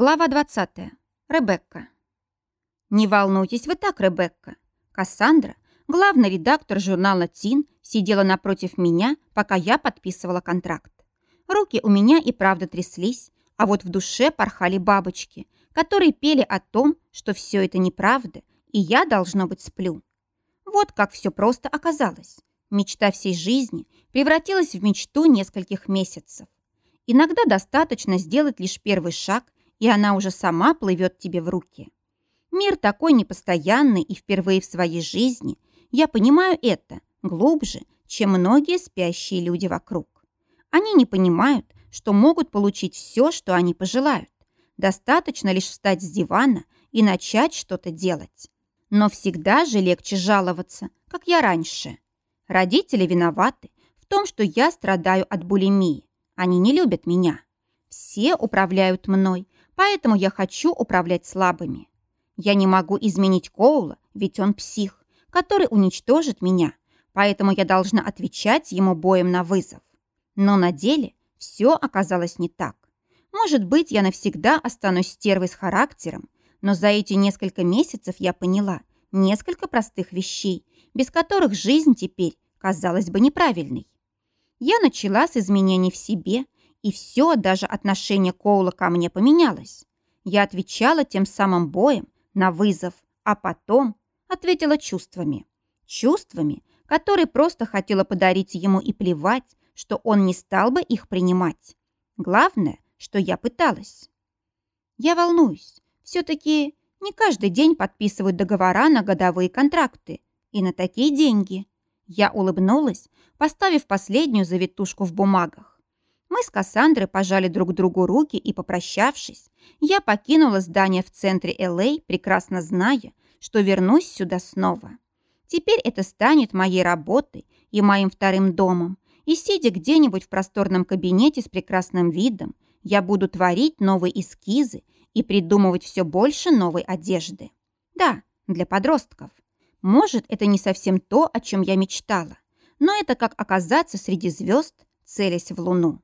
Глава 20. Ребекка. Не волнуйтесь вы так, Ребекка. Кассандра, главный редактор журнала «Тин», сидела напротив меня, пока я подписывала контракт. Руки у меня и правда тряслись, а вот в душе порхали бабочки, которые пели о том, что все это неправда, и я, должно быть, сплю. Вот как все просто оказалось. Мечта всей жизни превратилась в мечту нескольких месяцев. Иногда достаточно сделать лишь первый шаг – и она уже сама плывет тебе в руки. Мир такой непостоянный и впервые в своей жизни. Я понимаю это глубже, чем многие спящие люди вокруг. Они не понимают, что могут получить все, что они пожелают. Достаточно лишь встать с дивана и начать что-то делать. Но всегда же легче жаловаться, как я раньше. Родители виноваты в том, что я страдаю от булимии. Они не любят меня. Все управляют мной, Поэтому я хочу управлять слабыми. Я не могу изменить Коула, ведь он псих, который уничтожит меня, поэтому я должна отвечать ему боем на вызов. Но на деле все оказалось не так. Может быть, я навсегда останусь стервой с характером, но за эти несколько месяцев я поняла несколько простых вещей, без которых жизнь теперь казалась бы неправильной. Я начала с изменений в себе – и все, даже отношение Коула ко мне поменялось. Я отвечала тем самым боем на вызов, а потом ответила чувствами. Чувствами, которые просто хотела подарить ему и плевать, что он не стал бы их принимать. Главное, что я пыталась. Я волнуюсь. Все-таки не каждый день подписывают договора на годовые контракты. И на такие деньги. Я улыбнулась, поставив последнюю завитушку в бумагах. Мы с Кассандрой пожали друг другу руки и, попрощавшись, я покинула здание в центре Л.А., прекрасно зная, что вернусь сюда снова. Теперь это станет моей работой и моим вторым домом, и, сидя где-нибудь в просторном кабинете с прекрасным видом, я буду творить новые эскизы и придумывать все больше новой одежды. Да, для подростков. Может, это не совсем то, о чем я мечтала, но это как оказаться среди звезд, целясь в луну.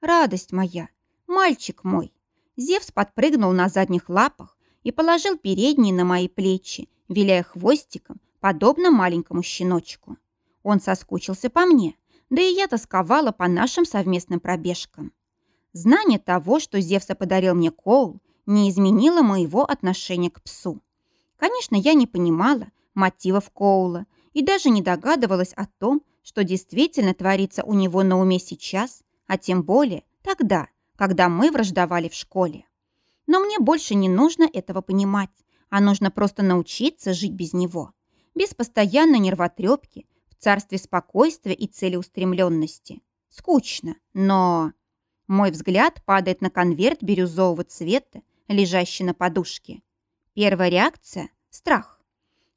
Радость моя, мальчик мой. Зевс подпрыгнул на задних лапах и положил передние на мои плечи, виляя хвостиком, подобно маленькому щеночку. Он соскучился по мне, да и я тосковала по нашим совместным пробежкам. Знание того, что Зевса подарил мне Коул, не изменило моего отношения к псу. Конечно, я не понимала мотивов Коула и даже не догадывалась о том, что действительно творится у него на уме сейчас, а тем более тогда, когда мы враждовали в школе. Но мне больше не нужно этого понимать, а нужно просто научиться жить без него, без постоянной нервотрепки, в царстве спокойствия и целеустремленности. Скучно, но... Мой взгляд падает на конверт бирюзового цвета, лежащий на подушке. Первая реакция – страх.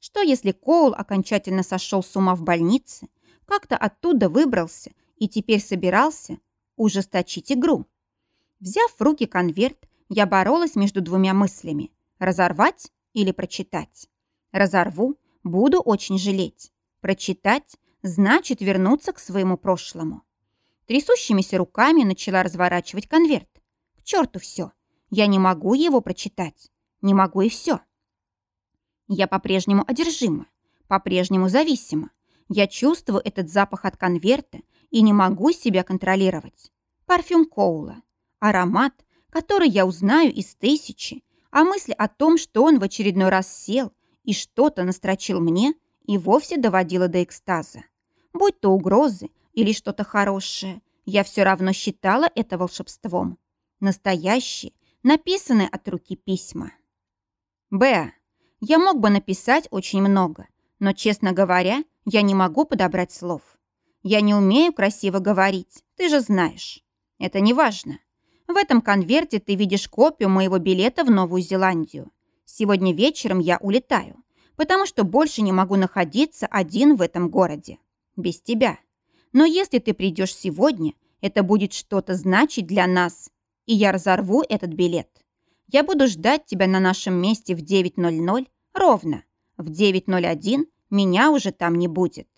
Что если Коул окончательно сошел с ума в больнице, как-то оттуда выбрался и теперь собирался ужесточить игру. Взяв в руки конверт, я боролась между двумя мыслями – разорвать или прочитать. Разорву, буду очень жалеть. Прочитать – значит вернуться к своему прошлому. Трясущимися руками начала разворачивать конверт. К черту все. Я не могу его прочитать. Не могу и все. Я по-прежнему одержима, по-прежнему зависима. Я чувствую этот запах от конверта и не могу себя контролировать. Парфюм Коула. Аромат, который я узнаю из тысячи, а мысль о том, что он в очередной раз сел и что-то настрочил мне, и вовсе доводила до экстаза. Будь то угрозы или что-то хорошее, я все равно считала это волшебством. Настоящие, написанные от руки письма. Б. Я мог бы написать очень много, но, честно говоря, я не могу подобрать слов. Я не умею красиво говорить, ты же знаешь. Это не важно. В этом конверте ты видишь копию моего билета в Новую Зеландию. Сегодня вечером я улетаю, потому что больше не могу находиться один в этом городе. Без тебя. Но если ты придешь сегодня, это будет что-то значить для нас, и я разорву этот билет. Я буду ждать тебя на нашем месте в 9.00 ровно. В 9.01 меня уже там не будет.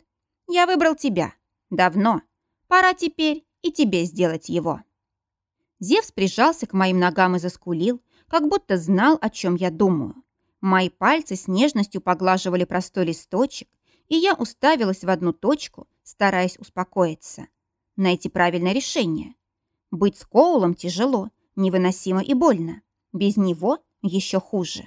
Я выбрал тебя. Давно. Пора теперь и тебе сделать его. Зевс прижался к моим ногам и заскулил, как будто знал, о чем я думаю. Мои пальцы с нежностью поглаживали простой листочек, и я уставилась в одну точку, стараясь успокоиться. Найти правильное решение. Быть с Коулом тяжело, невыносимо и больно. Без него еще хуже.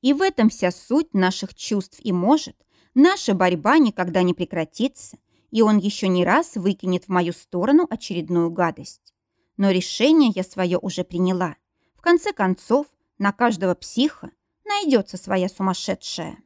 И в этом вся суть наших чувств и может. Наша борьба никогда не прекратится, и он еще не раз выкинет в мою сторону очередную гадость. Но решение я свое уже приняла. В конце концов, на каждого психа найдется своя сумасшедшая.